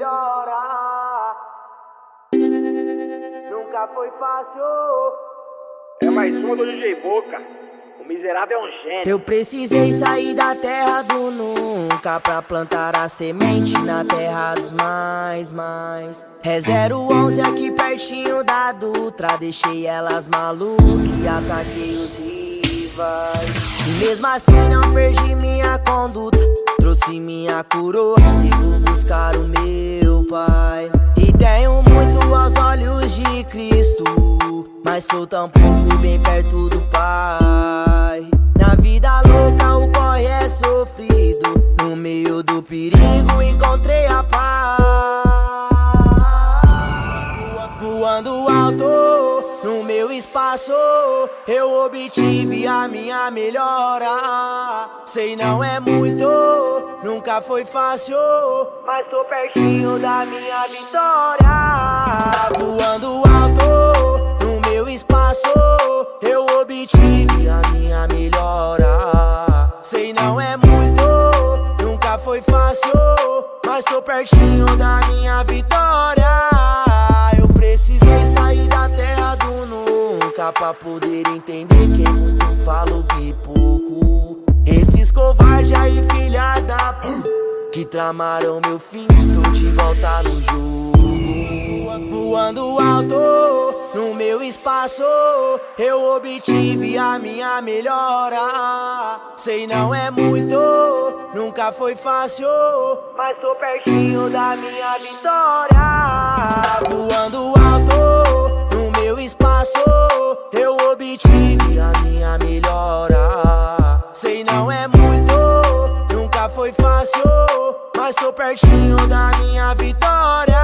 melhora. Nunca foi fácil. É mais uma do DJ Boca. O miserável é um gênio. Eu precisei sair da terra do nunca pra plantar a semente na terra dos mais, mais. É 011 aqui pertinho da Dutra. Deixei elas malucas e ataquei os rivais. E mesmo assim não perdi minha conduta. Trouxe minha coroa vou buscar o meu pai. E tenho muito aos olhos de Cristo. Mas sou tão pouco bem perto do Pai. Na vida louca o corre é sofrido. No meio do perigo encontrei a paz. Voando alto no meu espaço, eu obtive a minha melhora. Sei não é muito, nunca foi fácil, mas tô pertinho da minha vitória. Voando alto no meu espaço, eu obtive a minha melhora. Sei não é muito, nunca foi fácil, mas tô pertinho da minha vitória. Eu precisei sair da terra do nunca pra poder entender quem muito fala tramaram meu fim, tô de volta no jogo. Voando alto no meu espaço, eu obtive a minha melhora. Sei não é muito, nunca foi fácil, mas tô pertinho da minha vitória. Voando alto no meu espaço, eu obtive a minha melhora. Sei não é muito, nunca foi fácil, estou pertinho da minha vitória.